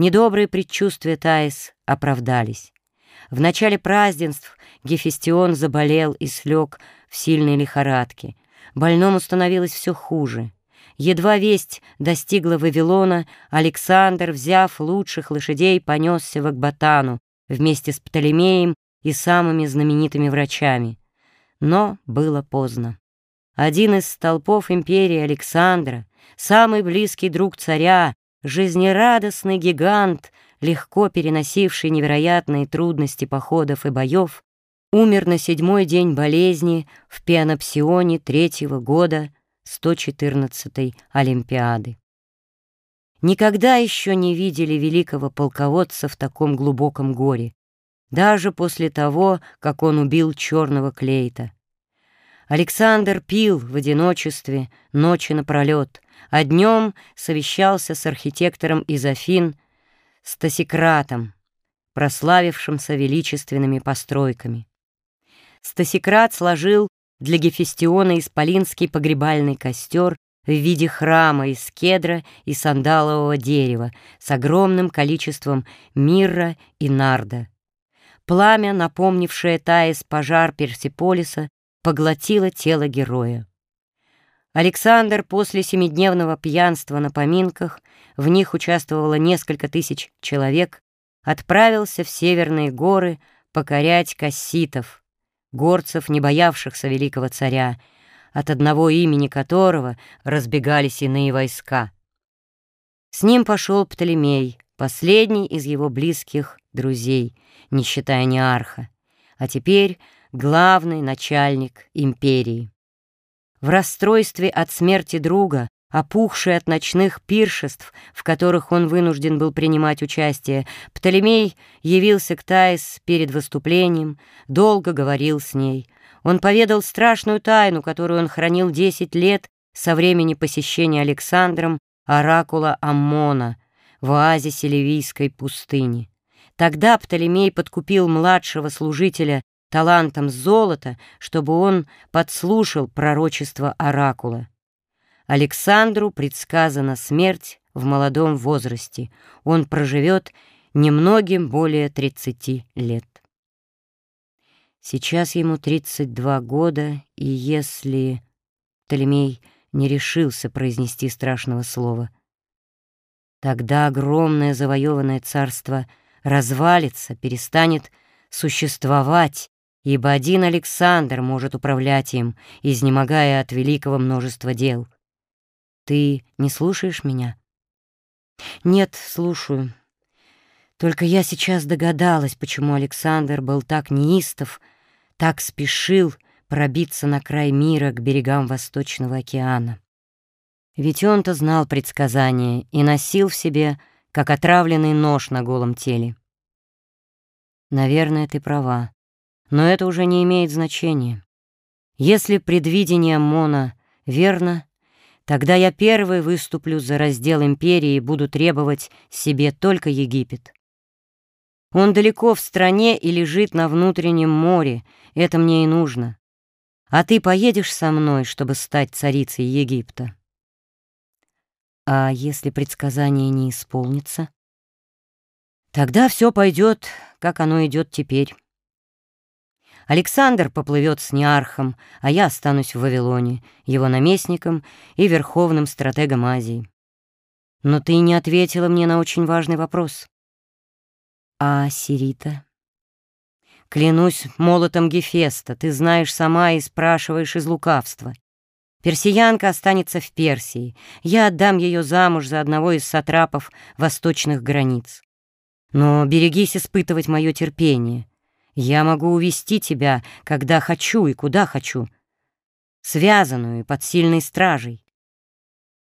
Недобрые предчувствия Таис оправдались. В начале празднеств Гефестион заболел и слег в сильной лихорадке. Больному становилось все хуже. Едва весть достигла Вавилона, Александр, взяв лучших лошадей, понесся в Акбатану вместе с Птолемеем и самыми знаменитыми врачами. Но было поздно. Один из столпов империи Александра, самый близкий друг царя, жизнерадостный гигант, легко переносивший невероятные трудности походов и боев, умер на седьмой день болезни в Пианопсионе третьего года 114-й Олимпиады. Никогда еще не видели великого полководца в таком глубоком горе, даже после того, как он убил черного клейта. Александр пил в одиночестве ночи напролет, а днем совещался с архитектором из Афин Стасикратом, прославившимся величественными постройками. Стасикрат сложил для Гефестиона исполинский погребальный костер в виде храма из кедра и сандалового дерева с огромным количеством мирра и нарда. Пламя, напомнившее Таис пожар Персиполиса, поглотило тело героя. Александр после семидневного пьянства на поминках, в них участвовало несколько тысяч человек, отправился в северные горы покорять касситов, горцев, не боявшихся великого царя, от одного имени которого разбегались иные войска. С ним пошел Птолемей, последний из его близких друзей, не считая Неарха, а теперь главный начальник империи. В расстройстве от смерти друга, опухший от ночных пиршеств, в которых он вынужден был принимать участие, Птолемей явился к Таис перед выступлением, долго говорил с ней. Он поведал страшную тайну, которую он хранил десять лет со времени посещения Александром оракула Аммона в оазисе Ливийской пустыни. Тогда Птолемей подкупил младшего служителя талантом золота, чтобы он подслушал пророчество оракула. Александру предсказана смерть в молодом возрасте. Он проживет немногим более 30 лет. Сейчас ему 32 года, и если... Птолемей не решился произнести страшного слова. Тогда огромное завоеванное царство развалится, перестанет существовать, ибо один Александр может управлять им, изнемогая от великого множества дел. Ты не слушаешь меня? Нет, слушаю. Только я сейчас догадалась, почему Александр был так неистов, так спешил пробиться на край мира к берегам Восточного океана. Ведь он-то знал предсказания и носил в себе, как отравленный нож на голом теле. Наверное, ты права. Но это уже не имеет значения. Если предвидение Мона верно, тогда я первый выступлю за раздел империи и буду требовать себе только Египет. Он далеко в стране и лежит на внутреннем море, это мне и нужно. А ты поедешь со мной, чтобы стать царицей Египта? А если предсказание не исполнится? Тогда все пойдет, как оно идет теперь. Александр поплывет с Неархом, а я останусь в Вавилоне, его наместником и верховным стратегом Азии. Но ты не ответила мне на очень важный вопрос. А Сирита? Клянусь молотом Гефеста, ты знаешь сама и спрашиваешь из лукавства. Персиянка останется в Персии. Я отдам ее замуж за одного из сатрапов восточных границ. Но берегись испытывать мое терпение. Я могу увести тебя, когда хочу и куда хочу, связанную под сильной стражей.